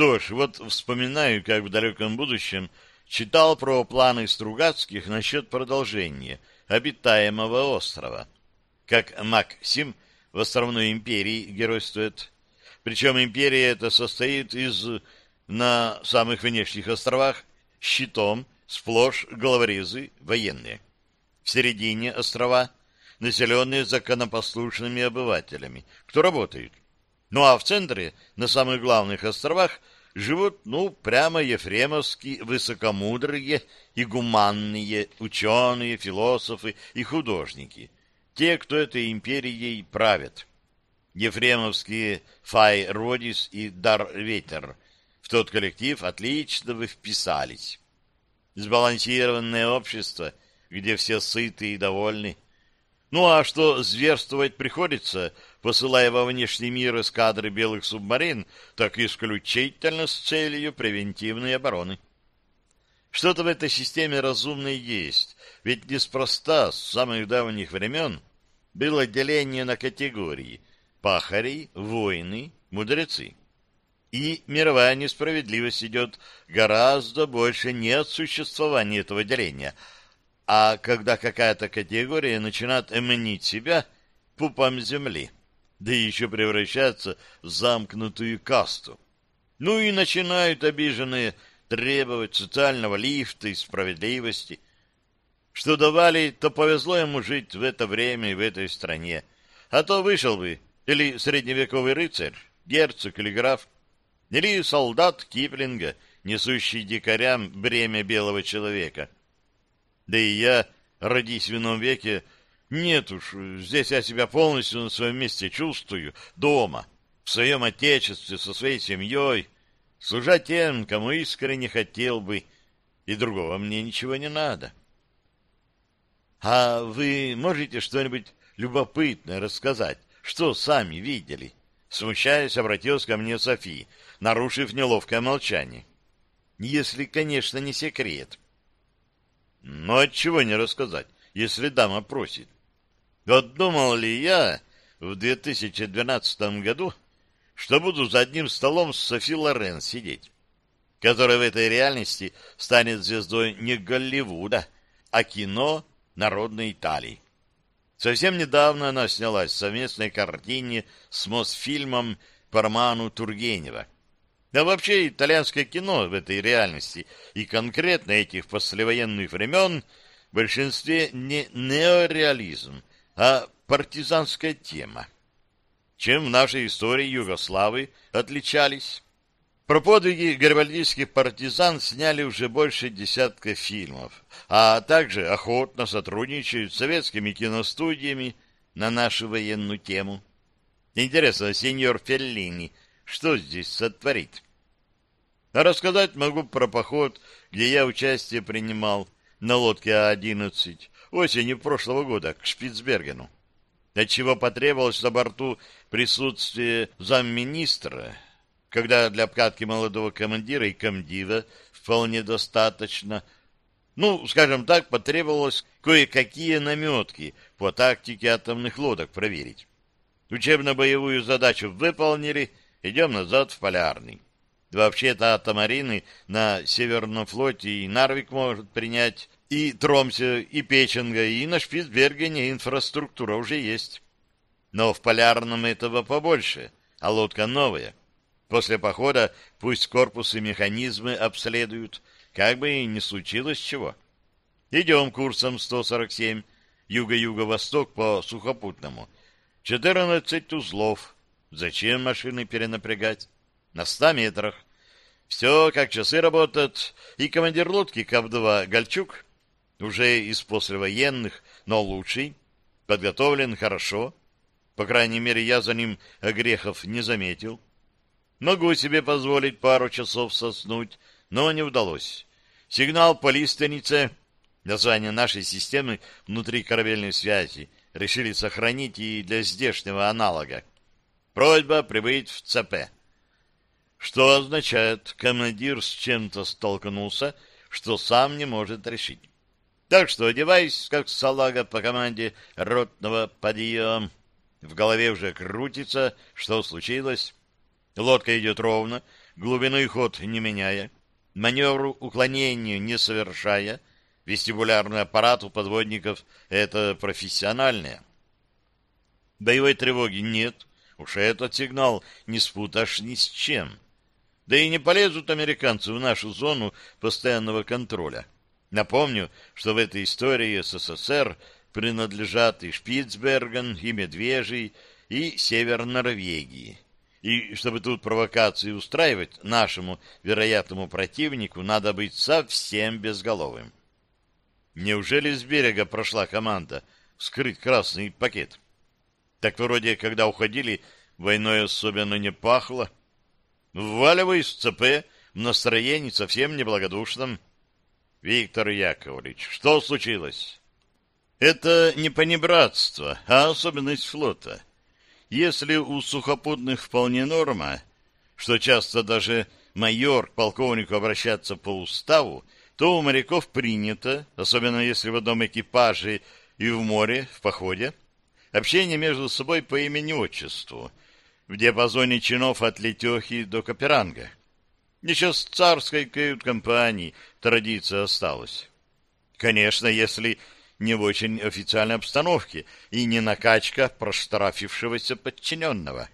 Что ж, вот вспоминаю, как в далеком будущем читал про планы Стругацких насчет продолжения обитаемого острова. Как Максим в островной империи геройствует. Причем империя эта состоит из на самых внешних островах щитом сплошь головорезы военные. В середине острова населенные законопослушными обывателями, кто работает. Ну а в центре, на самых главных островах, живут, ну, прямо ефремовские высокомудрые и гуманные ученые, философы и художники, те, кто этой империей правят. Ефремовские Фай Родис и Дар Ветер в тот коллектив отлично вы вписались. Сбалансированное общество, где все сыты и довольны. Ну а что зверствовать приходится, посылая во внешний мир эскадры белых субмарин, так исключительно с целью превентивной обороны. Что-то в этой системе разумное есть, ведь неспроста с самых давних времен было деление на категории пахари, воины, мудрецы. И мировая несправедливость идет гораздо больше не от существования этого деления, а когда какая-то категория начинает эманить себя пупом земли, да еще превращаться в замкнутую касту. Ну и начинают обиженные требовать социального лифта и справедливости. Что давали, то повезло ему жить в это время и в этой стране. А то вышел бы или средневековый рыцарь, герцог или граф, или солдат Киплинга, несущий дикарям бремя белого человека. Да и я, родись в ином веке, нет уж, здесь я себя полностью на своем месте чувствую, дома, в своем отечестве, со своей семьей, служа тем, кому искренне хотел бы, и другого мне ничего не надо. А вы можете что-нибудь любопытное рассказать, что сами видели? Смущаясь, обратилась ко мне София, нарушив неловкое молчание. Если, конечно, не секрет. Но отчего не рассказать, если дама просит? Вот думал ли я в 2012 году, что буду за одним столом с Софи Лорен сидеть, которая в этой реальности станет звездой не Голливуда, а кино народной Италии. Совсем недавно она снялась в совместной картине с Мосфильмом по роману Тургенева. А вообще итальянское кино в этой реальности и конкретно этих послевоенных времен в большинстве не неореализм, а партизанская тема. Чем в нашей истории Югославы отличались? Про подвиги гарибальдийских партизан сняли уже больше десятка фильмов, а также охотно сотрудничают с советскими киностудиями на нашу военную тему. Интересно, сеньор Феллини что здесь сотворит? А рассказать могу про поход, где я участие принимал на лодке А-11 осенью прошлого года к Шпицбергену, отчего потребовалось на борту присутствие замминистра, когда для обкатки молодого командира и комдива вполне достаточно. Ну, скажем так, потребовалось кое-какие наметки по тактике атомных лодок проверить. Учебно-боевую задачу выполнили, идем назад в Полярный. Вообще-то атомарины на Северном флоте и Нарвик может принять, и Тромсе, и Печенга, и на Шпицбергене инфраструктура уже есть. Но в Полярном этого побольше, а лодка новая. После похода пусть корпус и механизмы обследуют, как бы и не случилось чего. Идем курсом 147, юго-юго-восток по сухопутному. 14 узлов. Зачем машины перенапрягать? На 100 метрах. Все как часы работают, и командир лодки КАП-2 Гальчук уже из послевоенных, но лучший, подготовлен хорошо. По крайней мере, я за ним грехов не заметил. Могу себе позволить пару часов соснуть, но не удалось. Сигнал по лиственнице, название нашей системы внутри корабельной связи, решили сохранить и для здешнего аналога. Просьба прибыть в ЦП. Что означает, командир с чем-то столкнулся, что сам не может решить. Так что одевайся, как салага по команде ротного подъем. В голове уже крутится, что случилось. Лодка идет ровно, глубину и ход не меняя, маневру уклонения не совершая. Вестибулярный аппарат у подводников — это профессиональное. Боевой тревоги нет, уж этот сигнал не спутаешь ни с чем. Да и не полезут американцы в нашу зону постоянного контроля. Напомню, что в этой истории СССР принадлежат и Шпицберген, и Медвежий, и Север Норвегии. И чтобы тут провокации устраивать, нашему вероятному противнику надо быть совсем безголовым. Неужели с берега прошла команда вскрыть красный пакет? Так вроде, когда уходили, войной особенно не пахло. Вваливай с ЦП в настроении совсем неблагодушном. Виктор Яковлевич, что случилось? Это не понебратство, а особенность флота. Если у сухопутных вполне норма, что часто даже майор к полковнику обращаться по уставу, то у моряков принято, особенно если в одном экипаже и в море, в походе, общение между собой по имени-отчеству, в диапазоне чинов от летехи до каперанга. Еще с царской кают-компании традиция осталась. Конечно, если не в очень официальной обстановке и не накачка проштрафившегося подчиненного.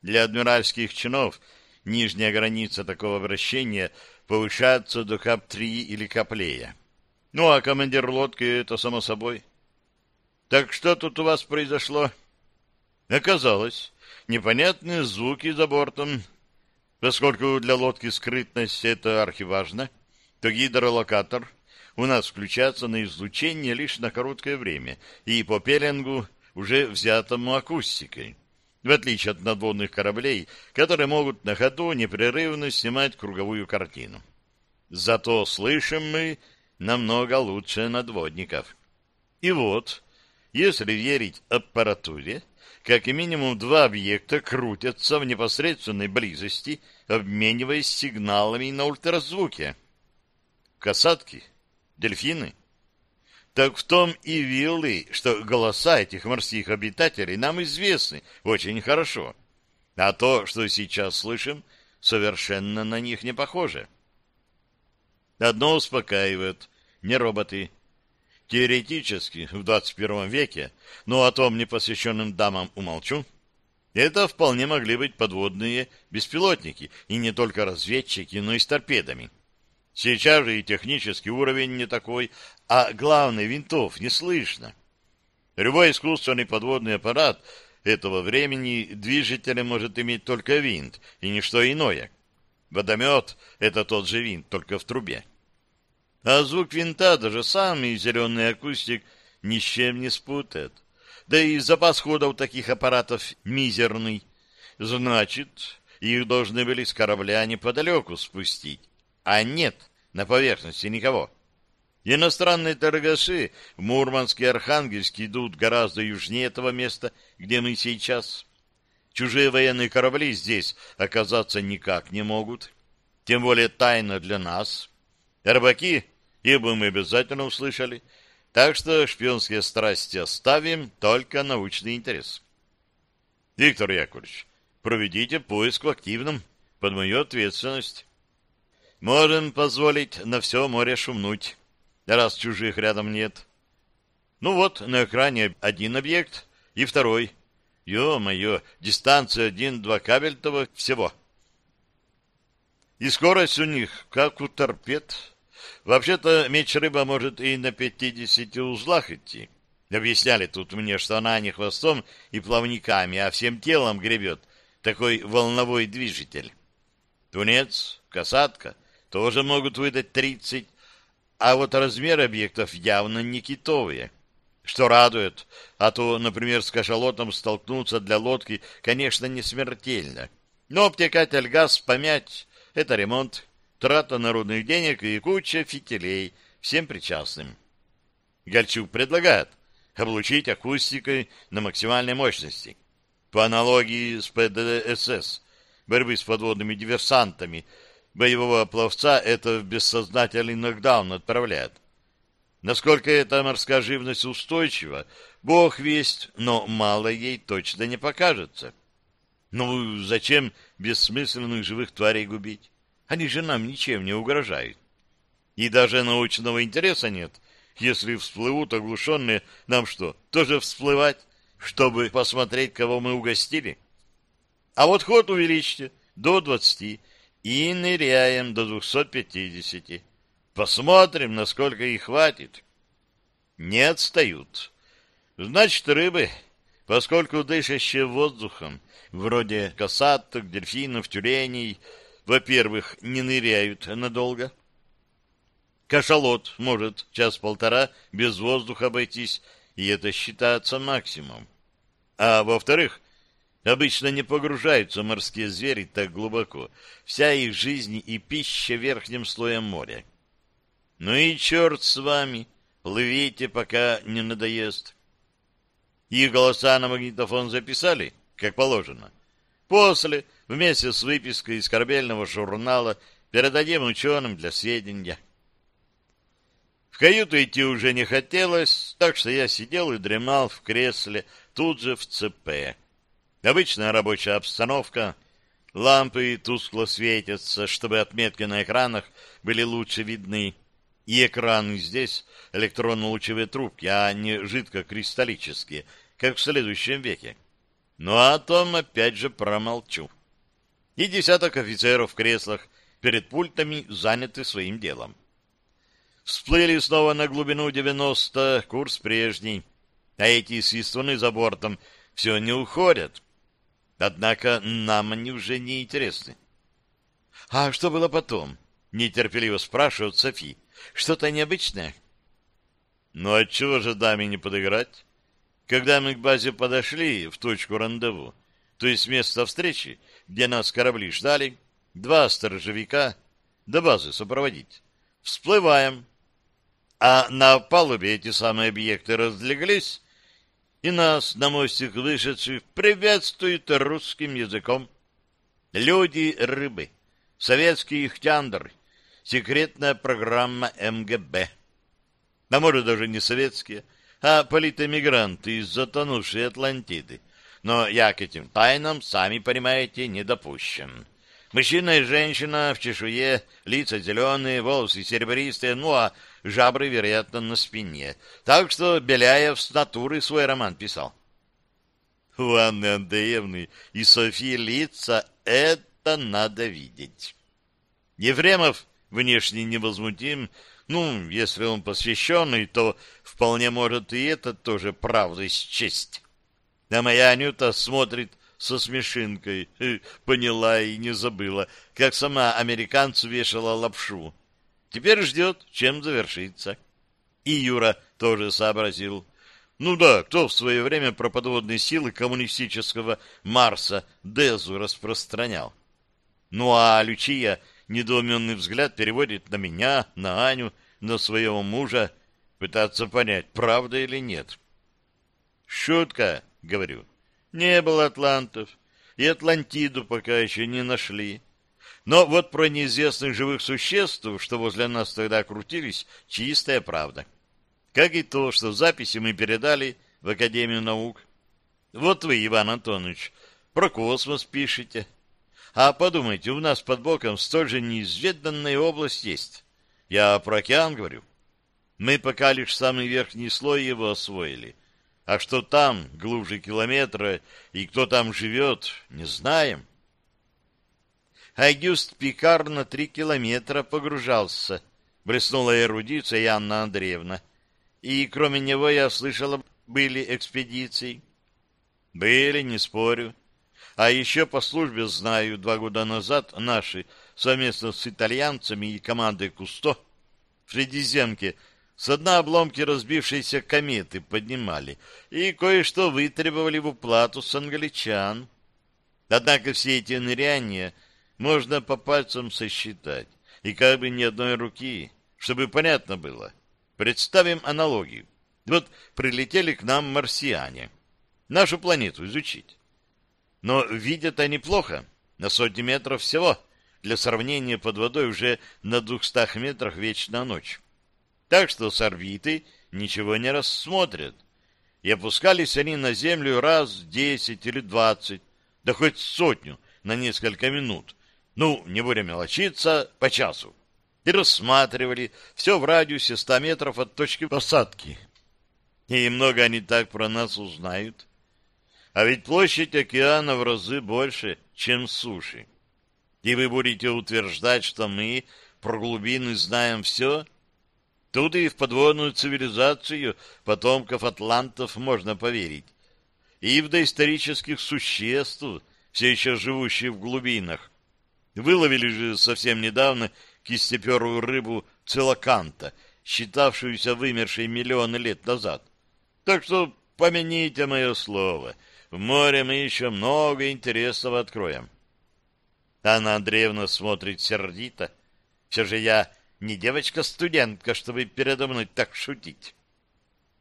Для адмиральских чинов нижняя граница такого обращения повышается до КАП-3 или КАПлея. Ну, а командир лодки — это само собой. Так что тут у вас произошло? Оказалось, непонятные звуки за бортом. Поскольку для лодки скрытность — это архиважно, то гидролокатор у нас включается на излучение лишь на короткое время и по пеленгу, уже взятому акустикой. В отличие от надводных кораблей, которые могут на ходу непрерывно снимать круговую картину. Зато слышим мы намного лучше надводников. И вот, если верить аппаратуре, как минимум два объекта крутятся в непосредственной близости, обмениваясь сигналами на ультразвуке. Касатки, дельфины. Так в том и виллы, что голоса этих морских обитателей нам известны очень хорошо. А то, что сейчас слышим, совершенно на них не похоже. Одно успокаивает — не роботы, Теоретически, в 21 веке, но о том непосвященным дамам умолчу, это вполне могли быть подводные беспилотники, и не только разведчики, но и с торпедами. Сейчас же и технический уровень не такой, а главное, винтов не слышно. Любой искусственный подводный аппарат этого времени движителем может иметь только винт, и ничто иное. Водомет — это тот же винт, только в трубе. А звук винта даже самый зеленый акустик ни с чем не спутает. Да и запас хода у таких аппаратов мизерный. Значит, их должны были с корабля неподалеку спустить. А нет на поверхности никого. Иностранные торгаши в Мурманске и Архангельске идут гораздо южнее этого места, где мы сейчас. Чужие военные корабли здесь оказаться никак не могут. Тем более тайна для нас. Рыбаки ибо мы обязательно услышали. Так что шпионские страсти оставим, только научный интерес. Виктор Яковлевич, проведите поиск в активном, под мою ответственность. Можем позволить на все море шумнуть, раз чужих рядом нет. Ну вот, на экране один объект и второй. Ё-моё, дистанция один-два кабельтова всего. И скорость у них, как у торпед, Вообще-то меч-рыба может и на пятидесяти узлах идти. Объясняли тут мне, что она не хвостом и плавниками, а всем телом гребет. Такой волновой движитель. Тунец, касатка тоже могут выдать тридцать, а вот размер объектов явно не китовые. Что радует, а то, например, с кашалотом столкнуться для лодки, конечно, не смертельно. Но обтекатель газ помять — это ремонт трата народных денег и куча фитилей всем причастным. Гальчук предлагает облучить акустикой на максимальной мощности. По аналогии с ПДСС, борьбы с подводными диверсантами, боевого пловца это в бессознательный нокдаун отправляет. Насколько эта морская живность устойчива, бог весть, но мало ей точно не покажется. Ну, зачем бессмысленных живых тварей губить? Они же нам ничем не угрожают. И даже научного интереса нет. Если всплывут оглушенные, нам что, тоже всплывать, чтобы посмотреть, кого мы угостили? А вот ход увеличьте до 20 и ныряем до 250. Посмотрим, насколько их хватит. Не отстают. Значит, рыбы, поскольку дышащие воздухом, вроде касаток, дельфинов, тюленей, во-первых, не ныряют надолго. Кашалот может час-полтора без воздуха обойтись, и это считается максимум. А во-вторых, обычно не погружаются морские звери так глубоко. Вся их жизнь и пища верхним слоем моря. Ну и черт с вами, плывите, пока не надоест. Их голоса на магнитофон записали, как положено. После вместе с выпиской из корабельного журнала передадим ученым для сведения. В каюту идти уже не хотелось, так что я сидел и дремал в кресле тут же в ЦП. Обычная рабочая обстановка, лампы тускло светятся, чтобы отметки на экранах были лучше видны, и экраны здесь электронно-лучевые трубки, а не жидкокристаллические, как в следующем веке. Ну а о том опять же промолчу и десяток офицеров в креслах перед пультами заняты своим делом. Всплыли снова на глубину 90, курс прежний, а эти свистуны за бортом все не уходят. Однако нам они уже не интересны. — А что было потом? — нетерпеливо спрашивает Софи. — Что-то необычное? — Ну, отчего же даме не подыграть? Когда мы к базе подошли в точку рандеву, то есть место встречи, где нас корабли ждали, два сторожевика до базы сопроводить. Всплываем. А на палубе эти самые объекты разлеглись, и нас на мостик вышедших приветствуют русским языком. Люди-рыбы, советский ихтяндр, секретная программа МГБ. А может, даже не советские, а политэмигранты из затонувшей Атлантиды но я к этим тайнам, сами понимаете, не допущен. Мужчина и женщина в чешуе, лица зеленые, волосы серебристые, ну а жабры, вероятно, на спине. Так что Беляев с натуры свой роман писал. У Анны Андреевны и Софии лица это надо видеть. Ефремов внешне невозмутим, ну, если он посвященный, то вполне может и это тоже правдой счесть. А моя Анюта смотрит со смешинкой. Поняла и не забыла, как сама американцу вешала лапшу. Теперь ждет, чем завершится. И Юра тоже сообразил. Ну да, кто в свое время про подводные силы коммунистического Марса Дезу распространял? Ну а Лючия недоуменный взгляд переводит на меня, на Аню, на своего мужа, пытаться понять, правда или нет. Шутка говорю. Не было атлантов, и Атлантиду пока еще не нашли. Но вот про неизвестных живых существ, что возле нас тогда крутились, чистая правда. Как и то, что записи мы передали в Академию наук. Вот вы, Иван Антонович, про космос пишете. А подумайте, у нас под боком столь же неизведанная область есть. Я про океан говорю. Мы пока лишь самый верхний слой его освоили — а что там, глубже километра, и кто там живет, не знаем. Агюст Пикар на три километра погружался, блеснула эрудиция Анна Андреевна. И кроме него, я слышала, были экспедиции. Были, не спорю. А еще по службе знаю, два года назад наши совместно с итальянцами и командой Кусто в Средиземке с дна обломки разбившейся кометы поднимали и кое-что вытребовали в уплату с англичан. Однако все эти ныряния можно по пальцам сосчитать, и как бы ни одной руки, чтобы понятно было. Представим аналогию. Вот прилетели к нам марсиане, нашу планету изучить. Но видят они плохо, на сотни метров всего, для сравнения под водой уже на двухстах метрах вечная ночь. Так что с орбиты ничего не рассмотрят. И опускались они на Землю раз десять или двадцать, да хоть сотню на несколько минут, ну, не будем мелочиться, по часу, и рассматривали все в радиусе ста метров от точки посадки. И много они так про нас узнают. А ведь площадь океана в разы больше, чем суши. И вы будете утверждать, что мы про глубины знаем все? Тут и в подводную цивилизацию потомков атлантов можно поверить. И в доисторических существ, все еще живущих в глубинах. Выловили же совсем недавно кистеперую рыбу целоканта, считавшуюся вымершей миллионы лет назад. Так что помяните мое слово, в море мы еще много интересного откроем. Анна Андреевна смотрит сердито. Все же я не девочка-студентка, чтобы передо мной так шутить.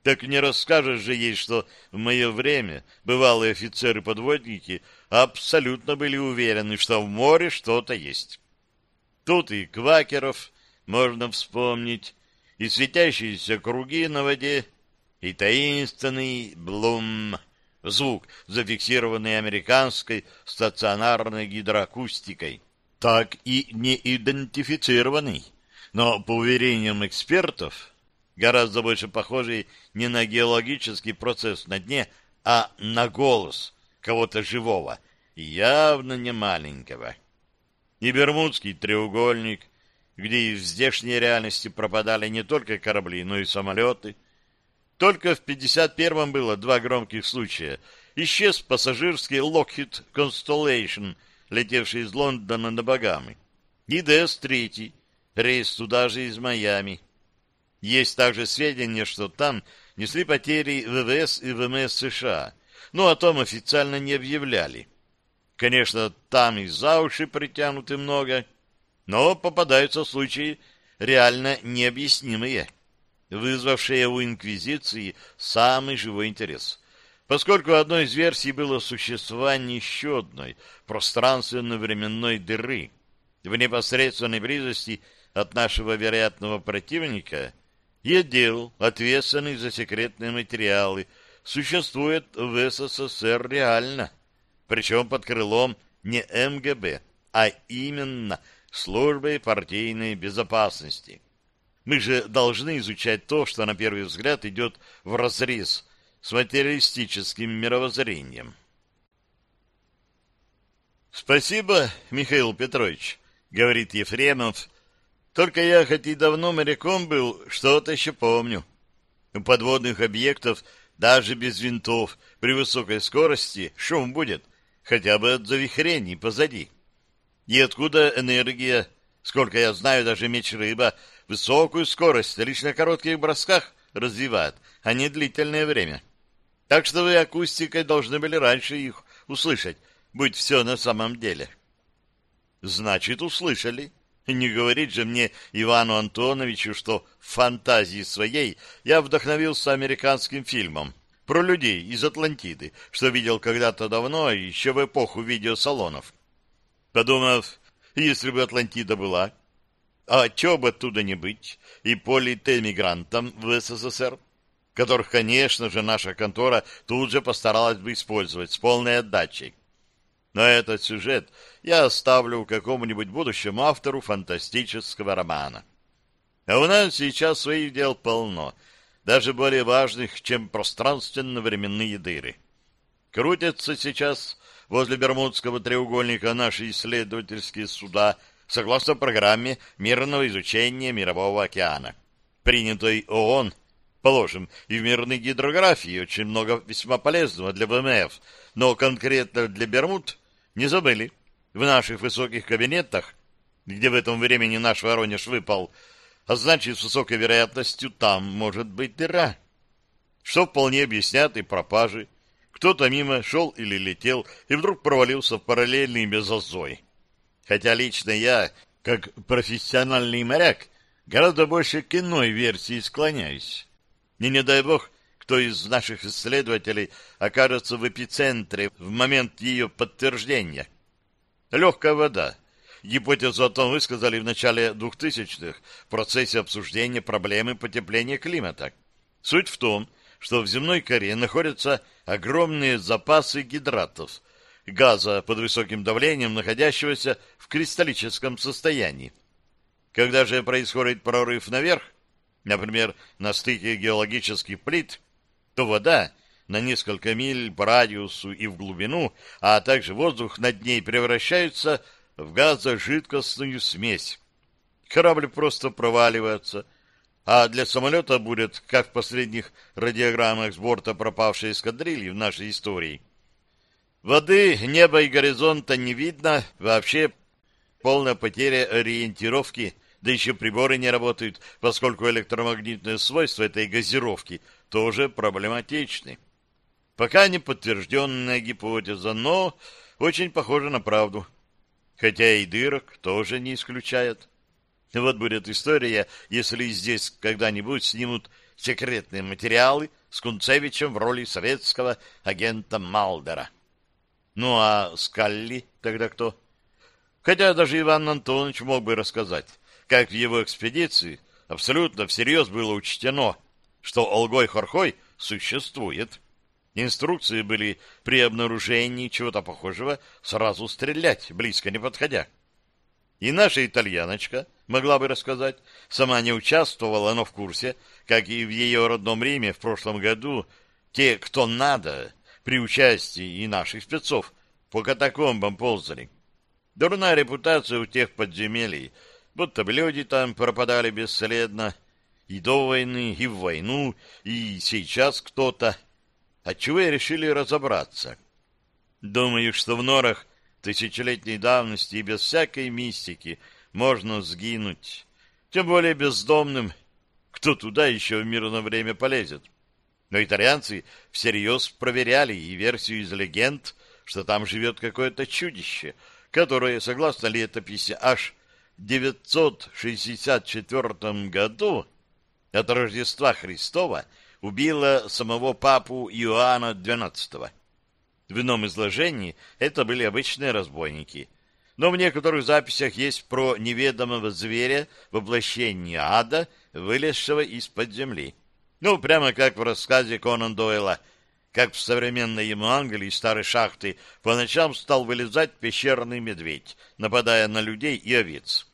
Так не расскажешь же ей, что в мое время бывалые офицеры-подводники абсолютно были уверены, что в море что-то есть. Тут и квакеров можно вспомнить, и светящиеся круги на воде, и таинственный блум, звук, зафиксированный американской стационарной гидроакустикой, так и не идентифицированный, но, по уверениям экспертов, гораздо больше похожий не на геологический процесс на дне, а на голос кого-то живого, явно не маленького. И Бермудский треугольник, где в здешней реальности пропадали не только корабли, но и самолеты. Только в 51-м было два громких случая. Исчез пассажирский Lockheed Constellation, летевший из Лондона на Багамы. И ДС-3, рейс туда же из Майами. Есть также сведения, что там несли потери ВВС и ВМС США, но о том официально не объявляли. Конечно, там и за уши притянуты много, но попадаются случаи реально необъяснимые, вызвавшие у Инквизиции самый живой интерес. Поскольку одной из версий было существование еще одной пространственно-временной дыры в непосредственной близости от нашего вероятного противника, и отдел, ответственный за секретные материалы, существует в СССР реально – причем под крылом не МГБ, а именно службой партийной безопасности. Мы же должны изучать то, что на первый взгляд идет в разрез с материалистическим мировоззрением. «Спасибо, Михаил Петрович», — говорит Ефремов. «Только я, хоть и давно моряком был, что-то еще помню. У подводных объектов даже без винтов при высокой скорости шум будет — хотя бы от завихрений позади. И откуда энергия? Сколько я знаю, даже меч-рыба высокую скорость лишь на коротких бросках развивает, а не длительное время. Так что вы акустикой должны были раньше их услышать, будь все на самом деле. Значит, услышали. Не говорит же мне Ивану Антоновичу, что в фантазии своей я вдохновился американским фильмом про людей из Атлантиды, что видел когда-то давно, еще в эпоху видеосалонов. Подумав, если бы Атлантида была, а чего бы оттуда не быть, и политэмигрантам в СССР, которых, конечно же, наша контора тут же постаралась бы использовать с полной отдачей. Но этот сюжет я оставлю какому-нибудь будущему автору фантастического романа. А у нас сейчас своих дел полно — даже более важных, чем пространственно-временные дыры. Крутятся сейчас возле Бермудского треугольника наши исследовательские суда согласно программе мирного изучения Мирового океана, принятой ООН, положим, и в мирной гидрографии очень много весьма полезного для ВМФ, но конкретно для Бермуд не забыли. В наших высоких кабинетах, где в этом времени наш Воронеж выпал, а значит, с высокой вероятностью там может быть дыра. Что вполне объяснят и пропажи. Кто-то мимо шел или летел, и вдруг провалился в параллельный мезозой. Хотя лично я, как профессиональный моряк, гораздо больше к иной версии склоняюсь. И не дай бог, кто из наших исследователей окажется в эпицентре в момент ее подтверждения. Легкая вода, Гипотезу о том высказали в начале 2000-х в процессе обсуждения проблемы потепления климата. Суть в том, что в земной коре находятся огромные запасы гидратов, газа под высоким давлением, находящегося в кристаллическом состоянии. Когда же происходит прорыв наверх, например, на стыке геологических плит, то вода на несколько миль по радиусу и в глубину, а также воздух над ней превращаются в газожидкостную смесь. Корабль просто проваливается, а для самолета будет, как в последних радиограммах с борта пропавшей эскадрильи в нашей истории. Воды, неба и горизонта не видно, вообще полная потеря ориентировки, да еще приборы не работают, поскольку электромагнитные свойства этой газировки тоже проблематичны. Пока не подтвержденная гипотеза, но очень похожа на правду. Хотя и дырок тоже не исключает. Вот будет история, если здесь когда-нибудь снимут секретные материалы с Кунцевичем в роли советского агента Малдера. Ну а Скалли тогда кто? Хотя даже Иван Антонович мог бы рассказать, как в его экспедиции абсолютно всерьез было учтено, что Олгой-Хорхой существует. Инструкции были при обнаружении чего-то похожего сразу стрелять, близко не подходя. И наша итальяночка могла бы рассказать, сама не участвовала, но в курсе, как и в ее родном Риме в прошлом году, те, кто надо, при участии и наших спецов, по катакомбам ползали. Дурная репутация у тех подземелий, будто бы люди там пропадали бесследно, и до войны, и в войну, и сейчас кто-то. Отчего и решили разобраться. Думаю, что в норах тысячелетней давности и без всякой мистики можно сгинуть. Тем более бездомным. Кто туда еще в мирное время полезет? Но итальянцы всерьез проверяли и версию из легенд, что там живет какое-то чудище, которое, согласно летописи, аж в 964 году от Рождества Христова убило самого папу Иоанна XII. В ином изложении это были обычные разбойники. Но в некоторых записях есть про неведомого зверя воплощение ада, вылезшего из-под земли. Ну, прямо как в рассказе Конан Дойла, как в современной ему Англии старой шахты по ночам стал вылезать пещерный медведь, нападая на людей и овец.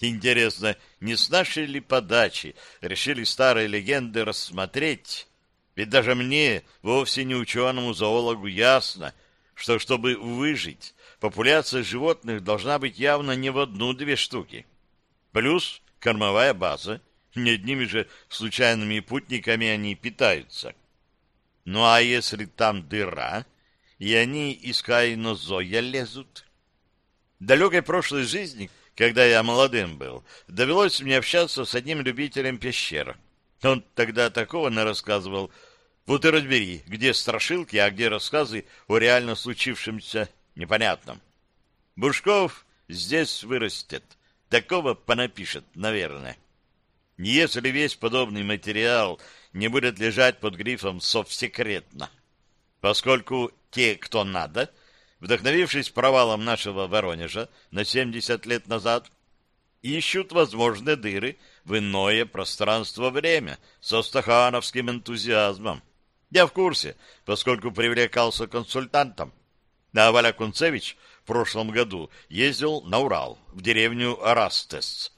Интересно, не с нашей ли подачи решили старые легенды рассмотреть ведь даже мне, вовсе не ученому зоологу, ясно, что чтобы выжить, популяция животных должна быть явно не в одну-две штуки. Плюс кормовая база, не одними же случайными путниками они питаются. Ну а если там дыра, и они из кайнозоя лезут? В далекой прошлой жизни, когда я молодым был, довелось мне общаться с одним любителем пещер. Он тогда такого нарассказывал, вот и разбери, где страшилки, а где рассказы о реально случившемся непонятном. Бушков здесь вырастет. Такого понапишет, наверное. Если весь подобный материал не будет лежать под грифом «совсекретно», поскольку те, кто надо, вдохновившись провалом нашего Воронежа на 70 лет назад, ищут возможные дыры в иное пространство-время со стахановским энтузиазмом. Я в курсе, поскольку привлекался консультантом. А Валя Кунцевич в прошлом году ездил на Урал, в деревню Арастес.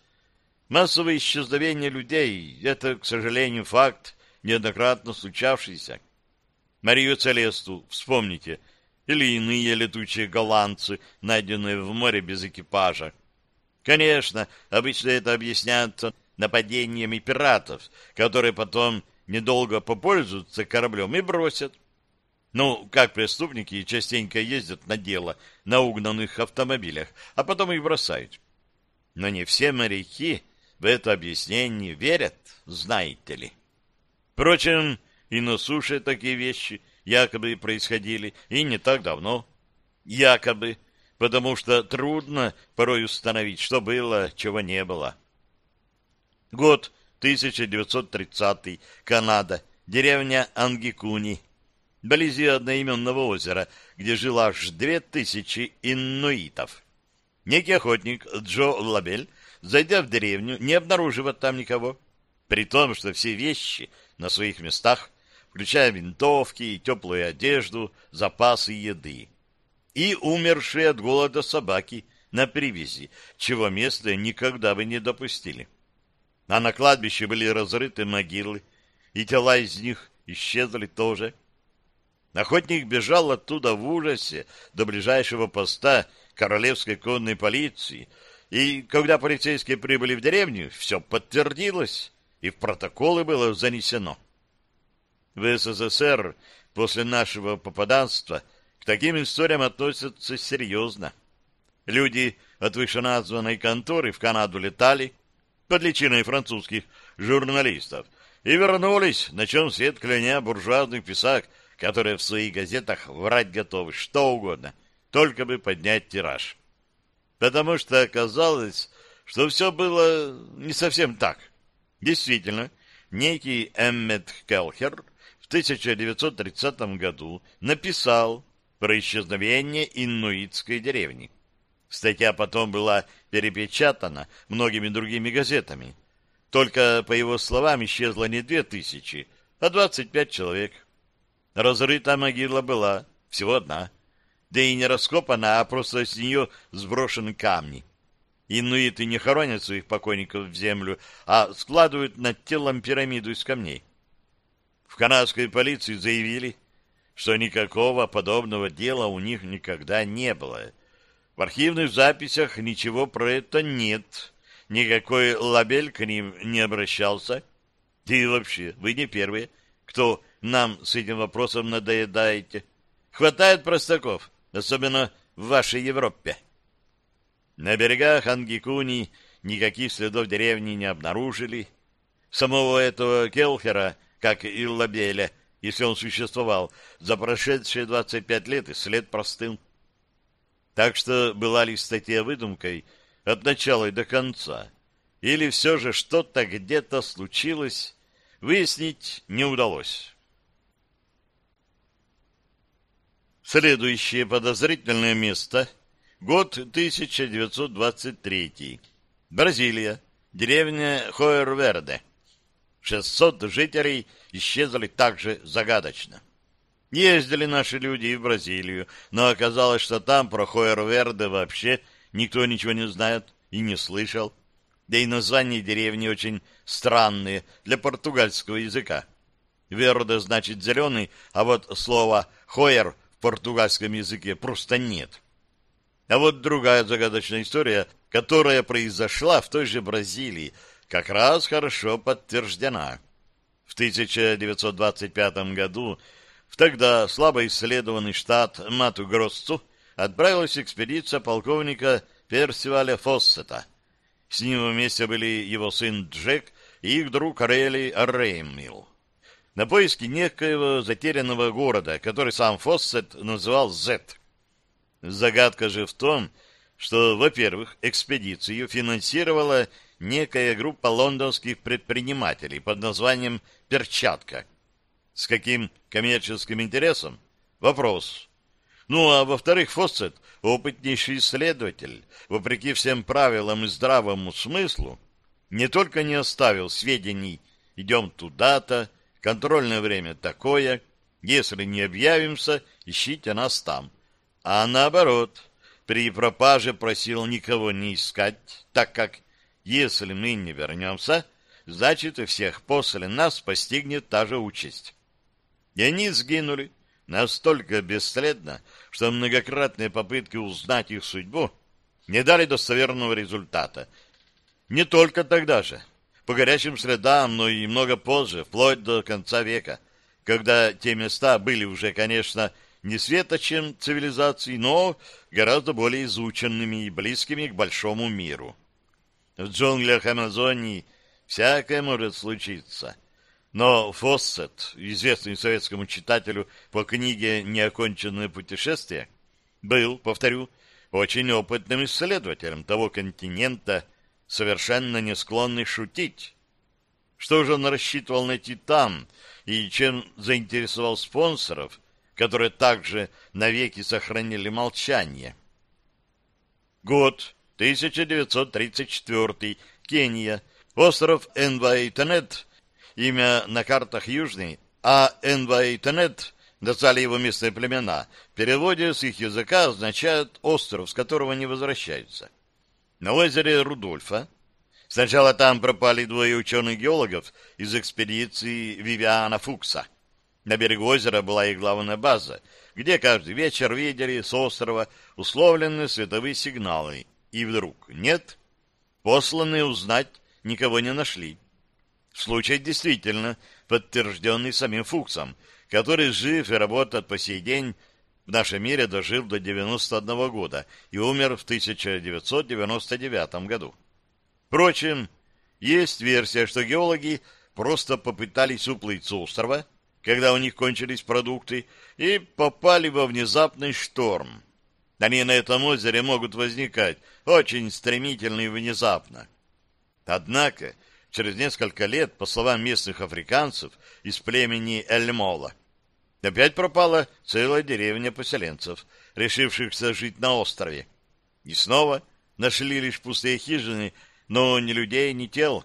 Массовое исчезновение людей — это, к сожалению, факт, неоднократно случавшийся. Марию Целесту, вспомните, или иные летучие голландцы, найденные в море без экипажа. Конечно, обычно это объясняется нападениями пиратов, которые потом недолго попользуются кораблем и бросят. Ну, как преступники частенько ездят на дело на угнанных автомобилях, а потом их бросают. Но не все моряки в это объяснение верят, знаете ли. Впрочем, и на суше такие вещи якобы происходили, и не так давно. Якобы, потому что трудно порой установить, что было, чего не было. Год 1930 Канада, деревня Ангикуни, вблизи одноименного озера, где жило аж две тысячи иннуитов. Некий охотник Джо Лабель, зайдя в деревню, не обнаруживает там никого, при том, что все вещи на своих местах, включая винтовки теплую одежду, запасы еды. и умершие от голода собаки на привязи, чего место никогда бы не допустили. А на кладбище были разрыты могилы, и тела из них исчезли тоже. Охотник бежал оттуда в ужасе до ближайшего поста королевской конной полиции, и когда полицейские прибыли в деревню, все подтвердилось и в протоколы было занесено. В СССР после нашего попаданства к таким историям относятся серьезно. Люди от вышеназванной конторы в Канаду летали под личиной французских журналистов и вернулись, на чем свет кляня буржуазных писак, которые в своих газетах врать готовы, что угодно, только бы поднять тираж. Потому что оказалось, что все было не совсем так. Действительно, некий Эммет Келхер 1930 году написал про исчезновение иннуитской деревни. Статья потом была перепечатана многими другими газетами. Только, по его словам, исчезло не две тысячи, а двадцать пять человек. Разрыта могила была, всего одна. Да и не раскопана, а просто с нее сброшены камни. Инуиты не хоронят своих покойников в землю, а складывают над телом пирамиду из камней. В канадской полиции заявили, что никакого подобного дела у них никогда не было. В архивных записях ничего про это нет. Никакой лабель к ним не обращался. И вообще, вы не первые, кто нам с этим вопросом надоедаете. Хватает простаков, особенно в вашей Европе. На берегах Ангикуни никаких следов деревни не обнаружили. Самого этого Келхера, как и Лабеля, если он существовал, за прошедшие 25 лет и след простыл. Так что была ли статья выдумкой от начала и до конца? Или все же что-то где-то случилось, выяснить не удалось. Следующее подозрительное место — Год 1923. Бразилия. Деревня Хоерверде. 600 жителей исчезли также загадочно. Ездили наши люди и в Бразилию, но оказалось, что там про Хоерверде вообще никто ничего не знает и не слышал. Да и названия деревни очень странные для португальского языка. Верде значит зеленый, а вот слова «хоер» в португальском языке просто нет. А вот другая загадочная история, которая произошла в той же Бразилии, как раз хорошо подтверждена. В 1925 году в тогда слабо исследованный штат Мату-Гроссу отправилась экспедиция полковника Персиваля Фоссета. С ним вместе были его сын Джек и их друг Рейли Реймил. На поиски некоего затерянного города, который сам Фоссет называл Зет. Загадка же в том, что, во-первых, экспедицию финансировала некая группа лондонских предпринимателей под названием «Перчатка». С каким коммерческим интересом? Вопрос. Ну, а во-вторых, Фоссет, опытнейший исследователь, вопреки всем правилам и здравому смыслу, не только не оставил сведений «идем туда-то», «контрольное время такое», «если не объявимся, ищите нас там», а наоборот, при пропаже просил никого не искать, так как если мы не вернемся, значит и всех после нас постигнет та же участь. И они сгинули настолько бесследно, что многократные попытки узнать их судьбу не дали достоверного результата. Не только тогда же, по горячим следам, но и много позже, вплоть до конца века, когда те места были уже, конечно, не светочем цивилизаций, но гораздо более изученными и близкими к большому миру. В джунглях Амазонии всякое может случиться. Но Фоссет, известный советскому читателю по книге «Неоконченное путешествие», был, повторю, очень опытным исследователем того континента, совершенно не склонный шутить. Что же он рассчитывал найти там и чем заинтересовал спонсоров – которые также навеки сохранили молчание. Год 1934. Кения. Остров Энвайтенет. Имя на картах Южный, а Энвайтенет назвали его местные племена, в переводе с их языка означает «остров, с которого не возвращаются». На озере Рудольфа сначала там пропали двое ученых-геологов из экспедиции Вивиана Фукса. На берегу озера была их главная база, где каждый вечер видели с острова условленные световые сигналы. И вдруг нет, посланные узнать никого не нашли. Случай действительно подтвержденный самим Фуксом, который жив и работает по сей день, в нашем мире дожил до 91 года и умер в 1999 году. Впрочем, есть версия, что геологи просто попытались уплыть с острова, когда у них кончились продукты, и попали во внезапный шторм. Они на этом озере могут возникать очень стремительно и внезапно. Однако, через несколько лет, по словам местных африканцев из племени Эльмола, опять пропала целая деревня поселенцев, решившихся жить на острове. И снова нашли лишь пустые хижины, но ни людей, ни тел.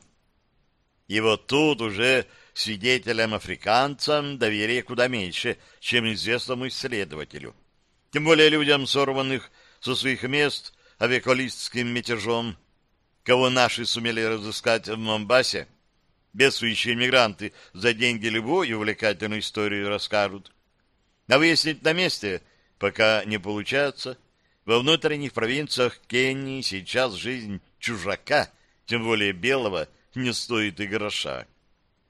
И вот тут уже свидетелям-африканцам доверие куда меньше, чем известному исследователю. Тем более людям, сорванных со своих мест авиаколистским мятежом, кого наши сумели разыскать в Момбасе, бедствующие мигранты за деньги любую увлекательную историю расскажут. А выяснить на месте пока не получается. Во внутренних провинциях Кении сейчас жизнь чужака, тем более белого, не стоит и гроша.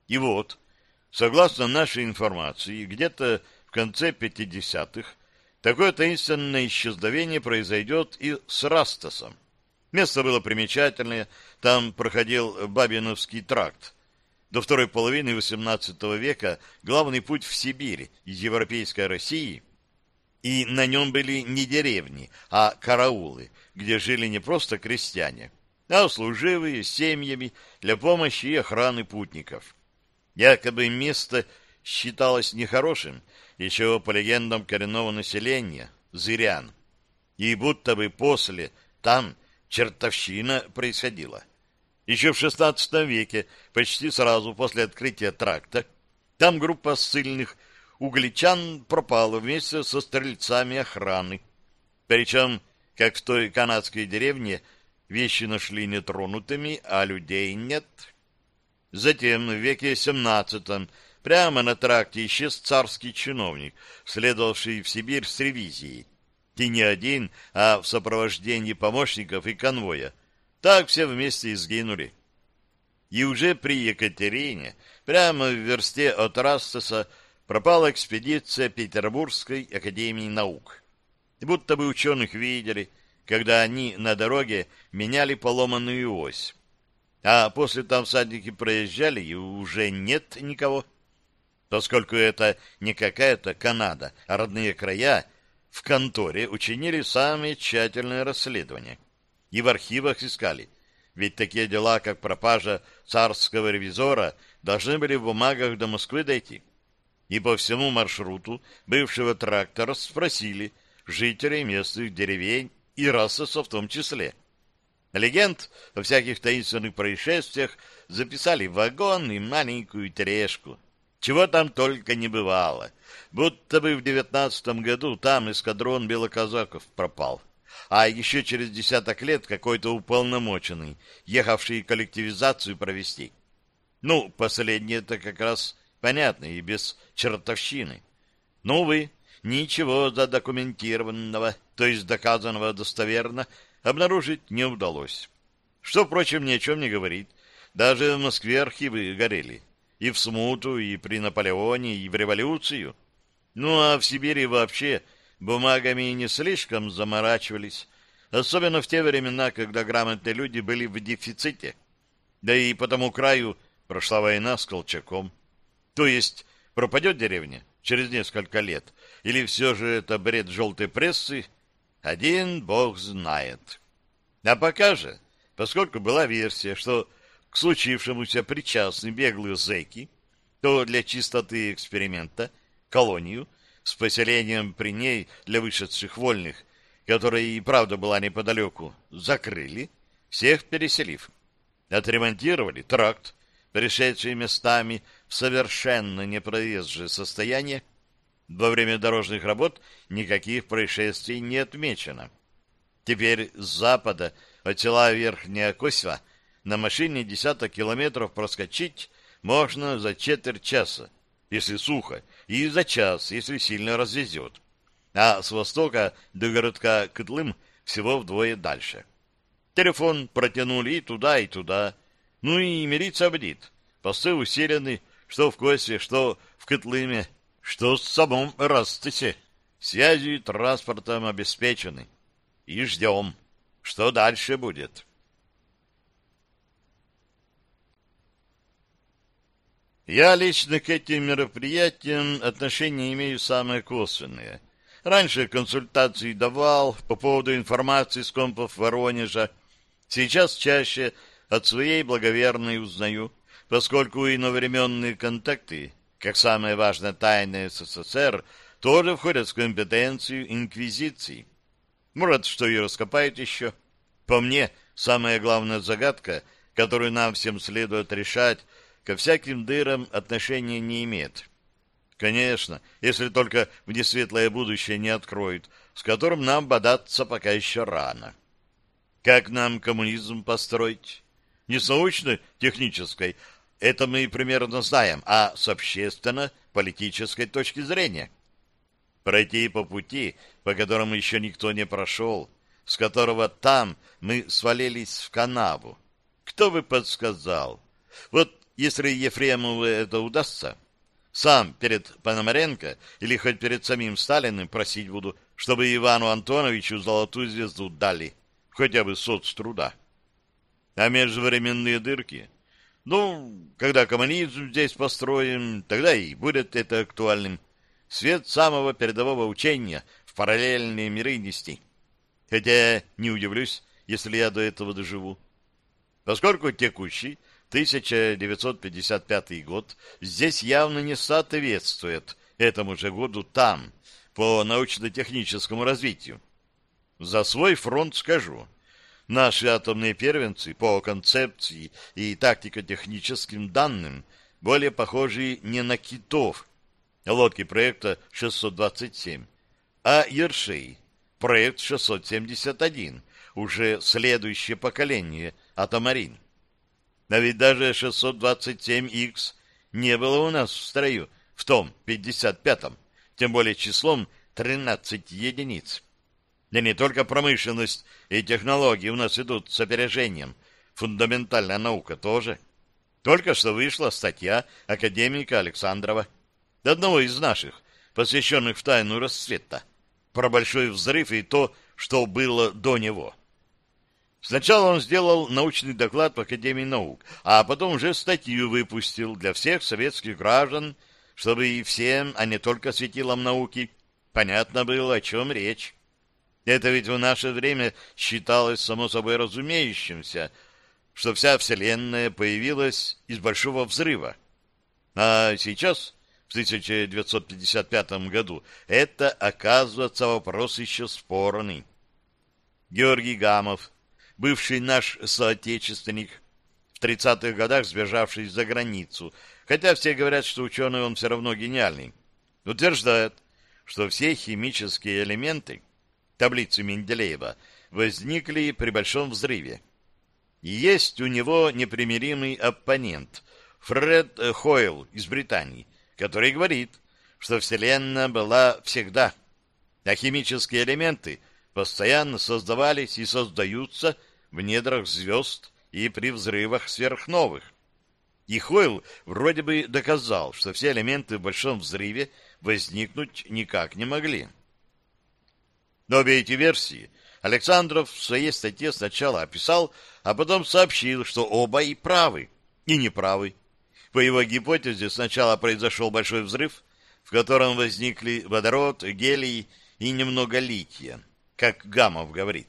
И вот, согласно нашей информации, где-то в конце 50-х такое таинственное исчезновение произойдет и с Растасом. Место было примечательное, там проходил Бабиновский тракт. До второй половины XVIII века главный путь в Сибирь из Европейской России, и на нем были не деревни, а караулы, где жили не просто крестьяне, а служивые с семьями для помощи и охраны путников. Якобы место считалось нехорошим, еще по легендам коренного населения, зырян. И будто бы после там чертовщина происходила. Еще в XVI веке, почти сразу после открытия тракта, там группа ссыльных угличан пропала вместе со стрельцами охраны. Причем, как в той канадской деревне, вещи нашли нетронутыми, а людей нет — Затем, в веке XVII, прямо на тракте исчез царский чиновник, следовавший в Сибирь с ревизией. И не один, а в сопровождении помощников и конвоя. Так все вместе и сгинули. И уже при Екатерине, прямо в версте от Растаса, пропала экспедиция Петербургской академии наук. Будто бы ученых видели, когда они на дороге меняли поломанную ось. А после там всадники проезжали, и уже нет никого. Поскольку это не какая-то Канада, а родные края, в конторе учинили самые тщательные расследования. И в архивах искали. Ведь такие дела, как пропажа царского ревизора, должны были в бумагах до Москвы дойти. И по всему маршруту бывшего трактора спросили жителей местных деревень и рассосов в том числе. Легенд о всяких таинственных происшествиях записали в вагон и маленькую тележку. Чего там только не бывало. Будто бы в девятнадцатом году там эскадрон белоказаков пропал. А еще через десяток лет какой-то уполномоченный, ехавший коллективизацию провести. Ну, последнее-то как раз понятно и без чертовщины. Но, увы, ничего задокументированного, то есть доказанного достоверно, обнаружить не удалось. Что, впрочем, ни о чем не говорит. Даже в Москве архивы горели. И в смуту, и при Наполеоне, и в революцию. Ну, а в Сибири вообще бумагами не слишком заморачивались. Особенно в те времена, когда грамотные люди были в дефиците. Да и по тому краю прошла война с Колчаком. То есть пропадет деревня через несколько лет, или все же это бред желтой прессы, один бог знает. А пока же, поскольку была версия, что к случившемуся причастны беглые зэки, то для чистоты эксперимента колонию с поселением при ней для вышедших вольных, которая и правда была неподалеку, закрыли, всех переселив. Отремонтировали тракт, пришедший местами в совершенно непроезжее состояние, Во время дорожных работ никаких происшествий не отмечено. Теперь с запада от села Верхняя Косьва на машине десяток километров проскочить можно за четверть часа, если сухо, и за час, если сильно развезет. А с востока до городка Кытлым всего вдвое дальше. Телефон протянули и туда, и туда. Ну и мириться будет. Посты усилены, что в Косве, что в Кытлыме, что в самом Растысе. Связью транспортом обеспечены. И ждем, что дальше будет. Я лично к этим мероприятиям отношения имею самые косвенные. Раньше консультации давал по поводу информации с компов Воронежа. Сейчас чаще от своей благоверной узнаю, поскольку иновременные контакты, как самое важное тайное СССР, тоже входят в компетенцию инквизиции. Может, что и раскопают еще. По мне, самая главная загадка, которую нам всем следует решать, ко всяким дырам отношения не имеет. Конечно, если только в несветлое будущее не откроют, с которым нам бодаться пока еще рано. Как нам коммунизм построить? Не с научно-технической, это мы примерно знаем, а с общественно-политической точки зрения. Пройти по пути, по которому еще никто не прошел, с которого там мы свалились в канаву. Кто бы подсказал? Вот если Ефремову это удастся, сам перед Пономаренко или хоть перед самим Сталиным просить буду, чтобы Ивану Антоновичу золотую звезду дали, хотя бы соцтруда. А межвременные дырки? Ну, когда коммунизм здесь построим, тогда и будет это актуальным. Свет самого передового учения в параллельные миры нести. Хотя не удивлюсь, если я до этого доживу. Поскольку текущий 1955 год здесь явно не соответствует этому же году там, по научно-техническому развитию. За свой фронт скажу. Наши атомные первенцы по концепции и тактико-техническим данным более похожи не на китов, лодки проекта 627, а ершей, проект 671, уже следующее поколение атомарин. А ведь даже 627Х не было у нас в строю в том 55-м, тем более числом 13 единиц. Да не только промышленность и технологии у нас идут с опережением, фундаментальная наука тоже. Только что вышла статья академика Александрова, одного из наших, посвященных в тайну расцвета, про большой взрыв и то, что было до него. Сначала он сделал научный доклад в Академии наук, а потом уже статью выпустил для всех советских граждан, чтобы и всем, а не только светилам науки, понятно было, о чем речь. Это ведь в наше время считалось само собой разумеющимся, что вся Вселенная появилась из Большого Взрыва. А сейчас, в 1955 году, это, оказывается, вопрос еще спорный. Георгий Гамов, бывший наш соотечественник, в 30-х годах сбежавший за границу, хотя все говорят, что ученый он все равно гениальный, утверждает, что все химические элементы таблицы Менделеева возникли при большом взрыве. И есть у него непримиримый оппонент Фред Хойл из Британии, который говорит, что Вселенная была всегда, а химические элементы — постоянно создавались и создаются в недрах звезд и при взрывах сверхновых. И Хойл вроде бы доказал, что все элементы в большом взрыве возникнуть никак не могли. Но обе эти версии Александров в своей статье сначала описал, а потом сообщил, что оба и правы, и неправы. По его гипотезе сначала произошел большой взрыв, в котором возникли водород, гелий и немного лития как Гамов говорит.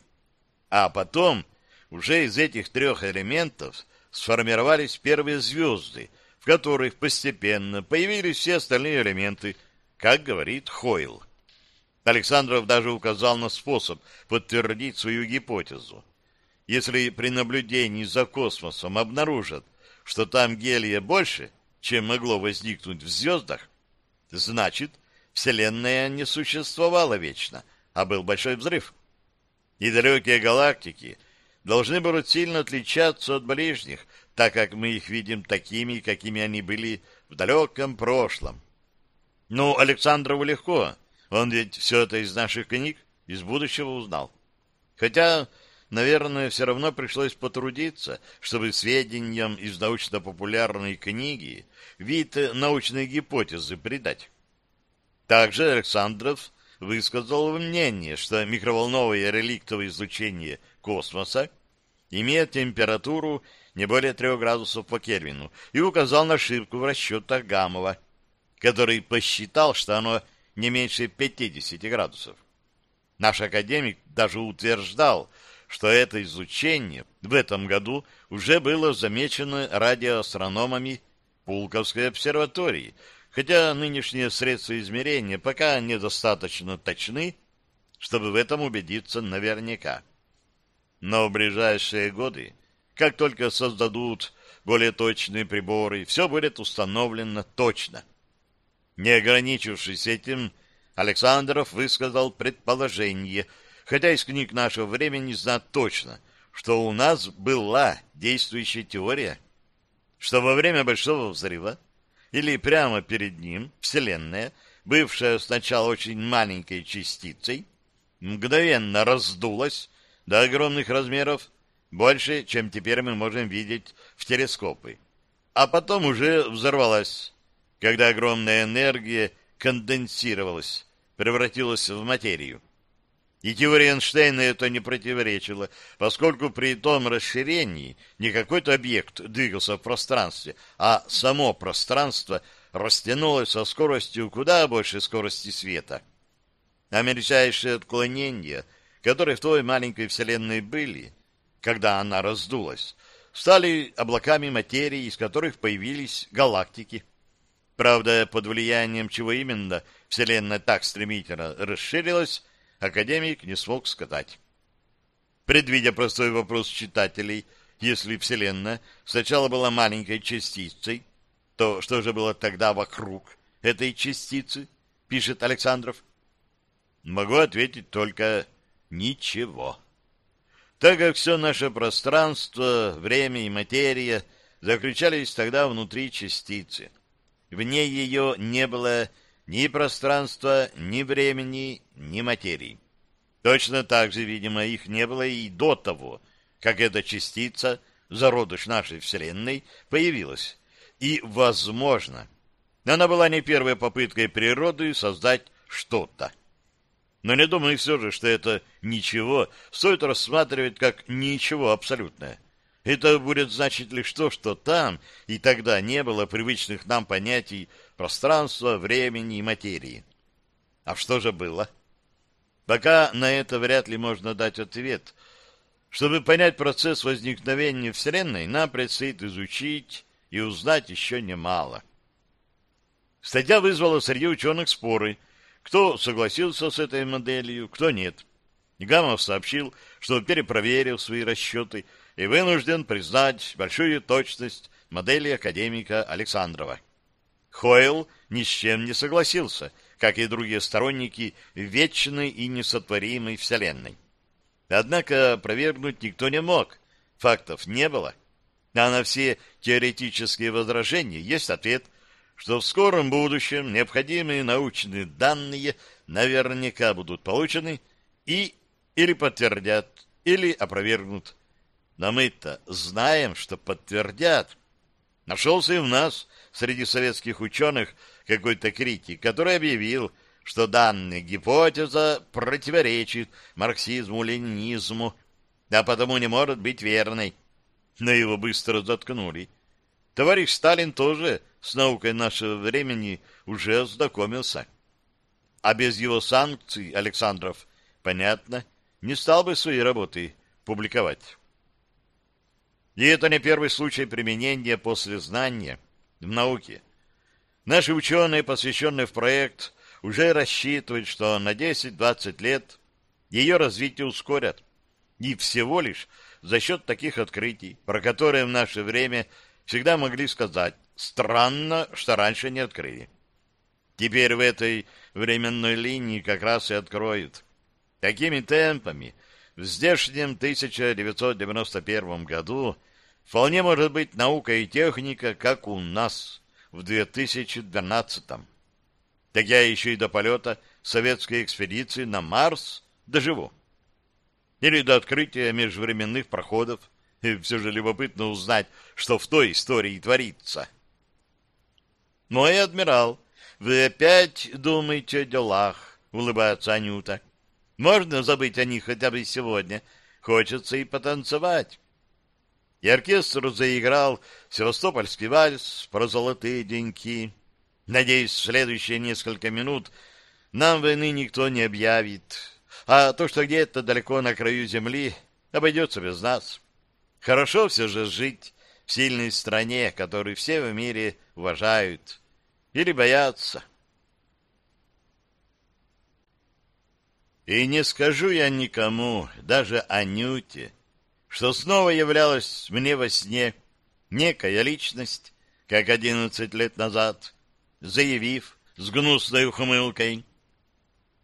А потом уже из этих трех элементов сформировались первые звезды, в которых постепенно появились все остальные элементы, как говорит Хойл. Александров даже указал на способ подтвердить свою гипотезу. Если при наблюдении за космосом обнаружат, что там гелия больше, чем могло возникнуть в звездах, значит, Вселенная не существовала вечно, а был большой взрыв. И далекие галактики должны будут сильно отличаться от ближних, так как мы их видим такими, какими они были в далеком прошлом. Ну, Александрову легко, он ведь все это из наших книг, из будущего узнал. Хотя, наверное, все равно пришлось потрудиться, чтобы сведениям из научно-популярной книги вид научной гипотезы придать. Также Александров высказал мнение, что микроволновое реликтовое излучение космоса имеет температуру не более 3 градусов по Кельвину и указал на ошибку в расчетах Гамова, который посчитал, что оно не меньше 50 градусов. Наш академик даже утверждал, что это излучение в этом году уже было замечено радиоастрономами Пулковской обсерватории, хотя нынешние средства измерения пока недостаточно точны, чтобы в этом убедиться наверняка. Но в ближайшие годы, как только создадут более точные приборы, все будет установлено точно. Не ограничившись этим, Александров высказал предположение, хотя из книг нашего времени знать точно, что у нас была действующая теория, что во время Большого взрыва или прямо перед ним Вселенная, бывшая сначала очень маленькой частицей, мгновенно раздулась до огромных размеров, больше, чем теперь мы можем видеть в телескопы, а потом уже взорвалась, когда огромная энергия конденсировалась, превратилась в материю. И теория Эйнштейна это не противоречила, поскольку при том расширении не какой-то объект двигался в пространстве, а само пространство растянулось со скоростью куда больше скорости света. А мельчайшие отклонения, которые в той маленькой Вселенной были, когда она раздулась, стали облаками материи, из которых появились галактики. Правда, под влиянием чего именно Вселенная так стремительно расширилась, академик не смог сказать. Предвидя простой вопрос читателей, если Вселенная сначала была маленькой частицей, то что же было тогда вокруг этой частицы, пишет Александров? Могу ответить только ничего. Так как все наше пространство, время и материя заключались тогда внутри частицы. Вне ее не было ни пространства, ни времени, ни материи. Точно так же, видимо, их не было и до того, как эта частица, зародыш нашей Вселенной, появилась. И, возможно, она была не первой попыткой природы создать что-то. Но не думаю все же, что это ничего стоит рассматривать как ничего абсолютное. Это будет значить лишь то, что там и тогда не было привычных нам понятий пространства, времени и материи. А что же было? Пока на это вряд ли можно дать ответ. Чтобы понять процесс возникновения Вселенной, нам предстоит изучить и узнать еще немало. Статья вызвала среди ученых споры, кто согласился с этой моделью, кто нет. Гамов сообщил, что перепроверил свои расчеты и вынужден признать большую точность модели академика Александрова. Хойл ни с чем не согласился, как и другие сторонники вечной и несотворимой Вселенной. Однако провернуть никто не мог, фактов не было. А на все теоретические возражения есть ответ, что в скором будущем необходимые научные данные наверняка будут получены и или подтвердят, или опровергнут. Но мы-то знаем, что подтвердят. Нашелся и у нас среди советских ученых какой-то критик, который объявил, что данная гипотеза противоречит марксизму-ленинизму, а потому не может быть верной. Но его быстро заткнули. Товарищ Сталин тоже с наукой нашего времени уже ознакомился. А без его санкций Александров, понятно, не стал бы свои работы публиковать. И это не первый случай применения после знания в науке. Наши ученые, посвященные в проект, уже рассчитывают, что на 10-20 лет ее развитие ускорят. И всего лишь за счет таких открытий, про которые в наше время всегда могли сказать «странно, что раньше не открыли». Теперь в этой временной линии как раз и откроют. Такими темпами в здешнем 1991 году вполне может быть наука и техника, как у нас в 2012. Так я еще и до полета советской экспедиции на Марс доживу. Или до открытия межвременных проходов. И все же любопытно узнать, что в той истории творится. Мой адмирал, вы опять думаете о делах, улыбается Анюта. Можно забыть о них хотя бы сегодня. Хочется и потанцевать. И оркестр заиграл севастопольский вальс про золотые деньки. Надеюсь, в следующие несколько минут нам войны никто не объявит. А то, что где-то далеко на краю земли, обойдется без нас. Хорошо все же жить в сильной стране, которую все в мире уважают или боятся. И не скажу я никому, даже Анюте, что снова являлась мне во сне некая личность, как одиннадцать лет назад, заявив с гнусной ухмылкой,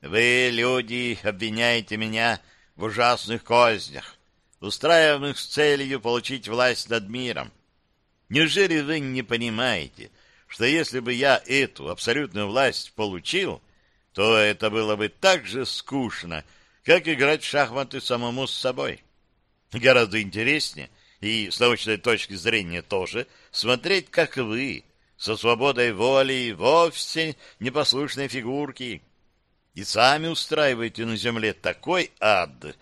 «Вы, люди, обвиняете меня в ужасных кознях, устраиваемых с целью получить власть над миром. Неужели вы не понимаете, что если бы я эту абсолютную власть получил, то это было бы так же скучно, как играть в шахматы самому с собой? Гораздо интереснее и с научной точки зрения тоже смотреть, как вы, со свободой воли, вовсе непослушной фигурки, и сами устраиваете на земле такой ад,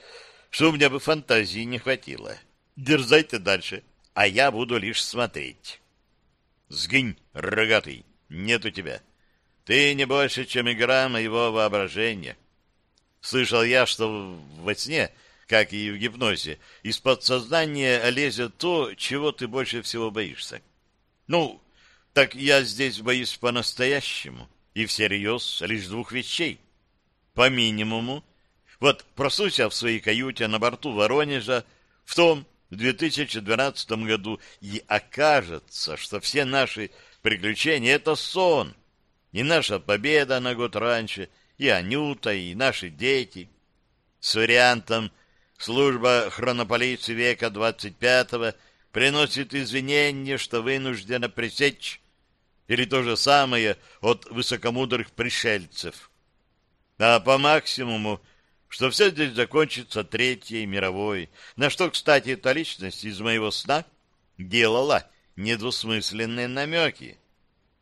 что у меня бы фантазии не хватило. Дерзайте дальше, а я буду лишь смотреть. Сгинь, рогатый, нет у тебя. Ты не больше, чем игра моего воображения. Слышал я, что во сне, как и в гипнозе, из подсознания лезет то, чего ты больше всего боишься. Ну, так я здесь боюсь по-настоящему и всерьез лишь двух вещей. По минимуму вот проснусь я в своей каюте на борту Воронежа в том 2012 году, и окажется, что все наши приключения — это сон, и наша победа на год раньше, и Анюта, и наши дети. С вариантом служба хронополиции века 25-го приносит извинения, что вынуждена пресечь, или то же самое от высокомудрых пришельцев. А по максимуму что все здесь закончится Третьей мировой, на что, кстати, эта личность из моего сна делала недвусмысленные намеки.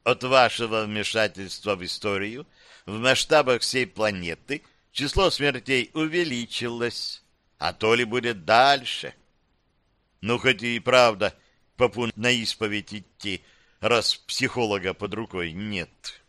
От вашего вмешательства в историю в масштабах всей планеты число смертей увеличилось, а то ли будет дальше. Ну, хоть и правда, попу на исповедь идти, раз психолога под рукой нет».